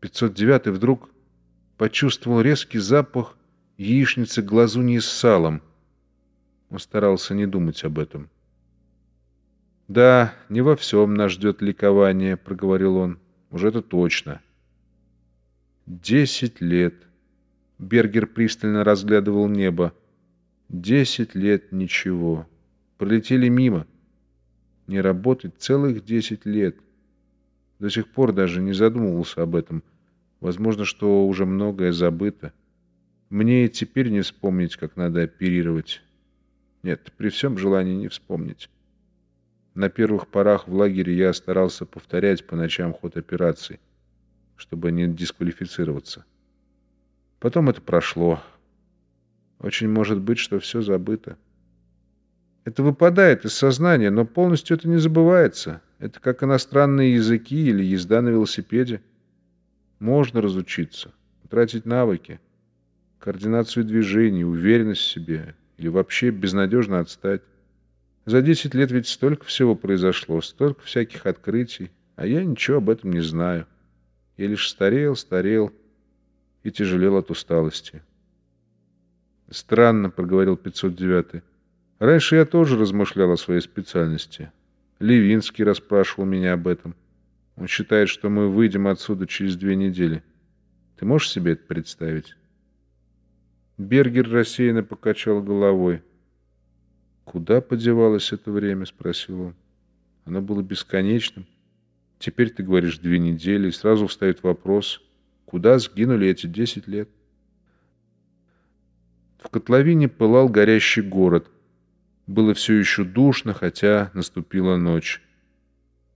509 вдруг почувствовал резкий запах яичницы глазуньи с салом. Он старался не думать об этом. «Да, не во всем нас ждет ликование», — проговорил он. «Уже это точно». «Десять лет». Бергер пристально разглядывал небо. «Десять лет ничего. Пролетели мимо. Не работать целых десять лет. До сих пор даже не задумывался об этом. Возможно, что уже многое забыто. Мне и теперь не вспомнить, как надо оперировать. Нет, при всем желании не вспомнить. На первых порах в лагере я старался повторять по ночам ход операций, чтобы не дисквалифицироваться. Потом это прошло. Очень может быть, что все забыто. Это выпадает из сознания, но полностью это не забывается. Это как иностранные языки или езда на велосипеде. Можно разучиться, тратить навыки, координацию движений, уверенность в себе или вообще безнадежно отстать. За 10 лет ведь столько всего произошло, столько всяких открытий, а я ничего об этом не знаю. Я лишь старел, старел и тяжелел от усталости. «Странно», — проговорил 509-й. Раньше я тоже размышлял о своей специальности. Левинский расспрашивал меня об этом. Он считает, что мы выйдем отсюда через две недели. Ты можешь себе это представить? Бергер рассеянно покачал головой. «Куда подевалось это время?» — спросил он. «Оно было бесконечным. Теперь ты говоришь две недели, и сразу встает вопрос, куда сгинули эти десять лет?» В котловине пылал горящий город — было все еще душно, хотя наступила ночь.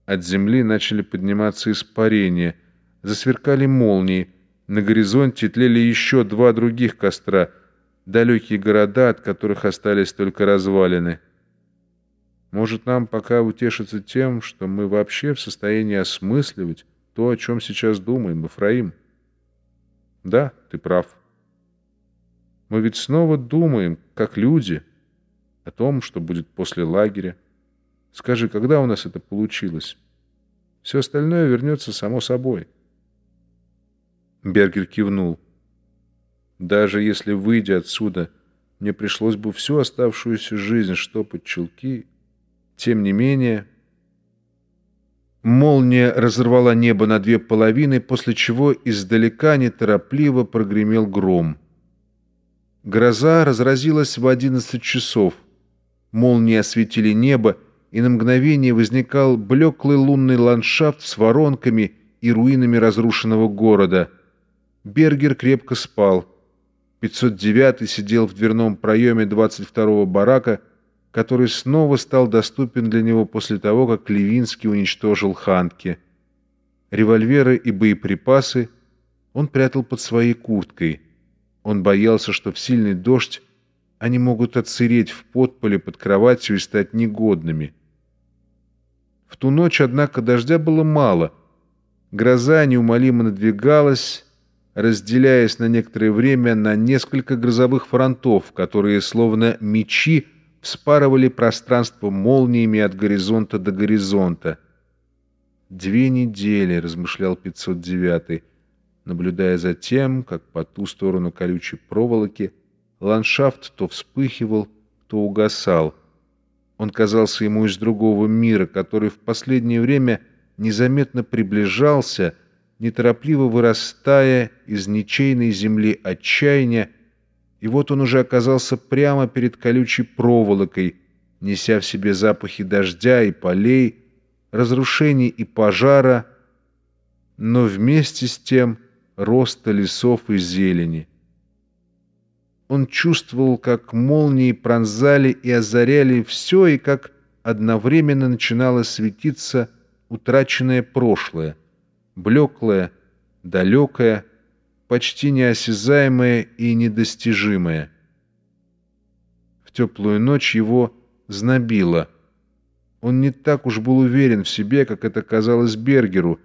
От земли начали подниматься испарения, засверкали молнии. На горизонте тлели еще два других костра, далекие города, от которых остались только развалины. Может, нам пока утешиться тем, что мы вообще в состоянии осмысливать то, о чем сейчас думаем, Ифраим? Да, ты прав. Мы ведь снова думаем, как люди — о том, что будет после лагеря. Скажи, когда у нас это получилось? Все остальное вернется само собой. Бергер кивнул. Даже если, выйдя отсюда, мне пришлось бы всю оставшуюся жизнь штопать чулки, тем не менее... Молния разорвала небо на две половины, после чего издалека неторопливо прогремел гром. Гроза разразилась в одиннадцать часов. Молнии осветили небо, и на мгновение возникал блеклый лунный ландшафт с воронками и руинами разрушенного города. Бергер крепко спал. 509 сидел в дверном проеме 22-го барака, который снова стал доступен для него после того, как Левинский уничтожил Ханки. Револьверы и боеприпасы он прятал под своей курткой. Он боялся, что в сильный дождь они могут отсыреть в подполе под кроватью и стать негодными. В ту ночь, однако, дождя было мало. Гроза неумолимо надвигалась, разделяясь на некоторое время на несколько грозовых фронтов, которые, словно мечи, вспарывали пространство молниями от горизонта до горизонта. «Две недели», — размышлял 509 наблюдая за тем, как по ту сторону колючей проволоки — Ландшафт то вспыхивал, то угасал. Он казался ему из другого мира, который в последнее время незаметно приближался, неторопливо вырастая из ничейной земли отчаяния, и вот он уже оказался прямо перед колючей проволокой, неся в себе запахи дождя и полей, разрушений и пожара, но вместе с тем роста лесов и зелени. Он чувствовал, как молнии пронзали и озаряли все, и как одновременно начинало светиться утраченное прошлое, блеклое, далекое, почти неосязаемое и недостижимое. В теплую ночь его знобило. Он не так уж был уверен в себе, как это казалось Бергеру —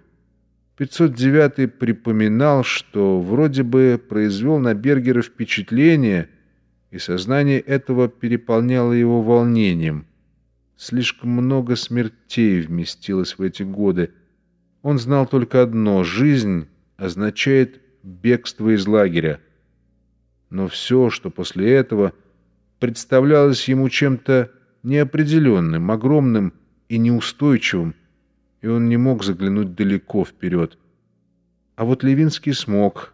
509 припоминал, что вроде бы произвел на Бергера впечатление, и сознание этого переполняло его волнением. Слишком много смертей вместилось в эти годы. Он знал только одно — жизнь, означает бегство из лагеря. Но все, что после этого, представлялось ему чем-то неопределенным, огромным и неустойчивым, и он не мог заглянуть далеко вперед. А вот Левинский смог,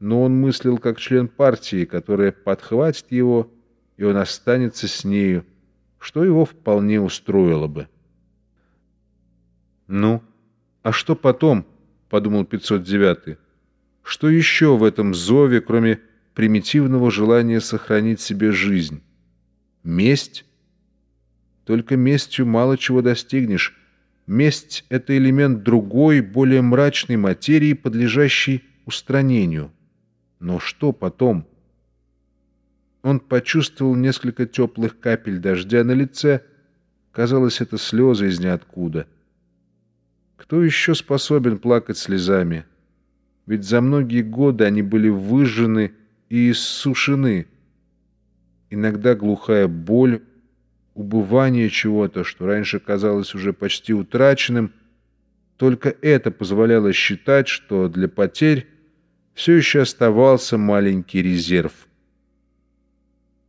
но он мыслил как член партии, которая подхватит его, и он останется с нею, что его вполне устроило бы. «Ну, а что потом?» — подумал 509-й. «Что еще в этом зове, кроме примитивного желания сохранить себе жизнь? Месть? Только местью мало чего достигнешь. Месть — это элемент другой, более мрачной материи, подлежащей устранению. Но что потом?» Он почувствовал несколько теплых капель дождя на лице. Казалось, это слезы из ниоткуда. Кто еще способен плакать слезами? Ведь за многие годы они были выжжены и иссушены. Иногда глухая боль, убывание чего-то, что раньше казалось уже почти утраченным, только это позволяло считать, что для потерь все еще оставался маленький резерв.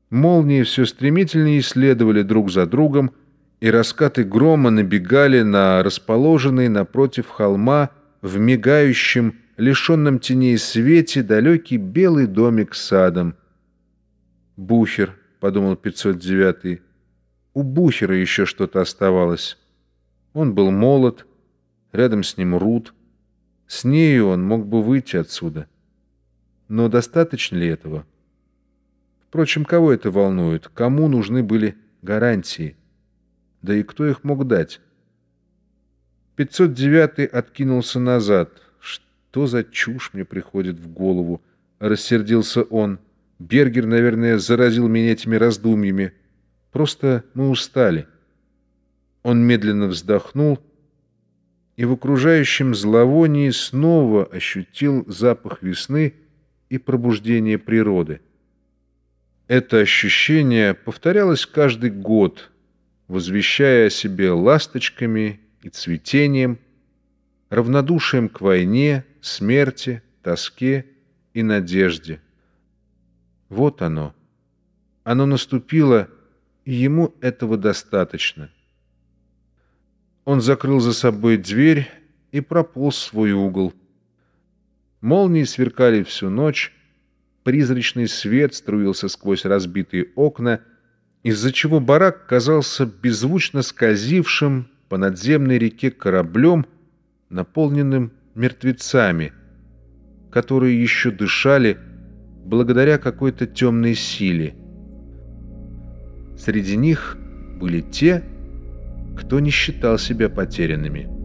Молнии все стремительнее следовали друг за другом, и раскаты грома набегали на расположенный напротив холма в мигающем, лишенном теней свете далекий белый домик с садом. «Бухер», — подумал 509-й, — «у Бухера еще что-то оставалось». Он был молод, рядом с ним Рут. С нею он мог бы выйти отсюда. Но достаточно ли этого? Впрочем, кого это волнует? Кому нужны были гарантии? Да и кто их мог дать? 509-й откинулся назад. Что за чушь мне приходит в голову? Рассердился он. Бергер, наверное, заразил меня этими раздумьями. Просто мы устали. Он медленно вздохнул и в окружающем зловонии снова ощутил запах весны и пробуждения природы. Это ощущение повторялось каждый год, возвещая о себе ласточками и цветением, равнодушием к войне, смерти, тоске и надежде. Вот оно. Оно наступило, ему этого достаточно. Он закрыл за собой дверь и прополз в свой угол. Молнии сверкали всю ночь, призрачный свет струился сквозь разбитые окна — из-за чего барак казался беззвучно скользившим по надземной реке кораблем, наполненным мертвецами, которые еще дышали благодаря какой-то темной силе. Среди них были те, кто не считал себя потерянными.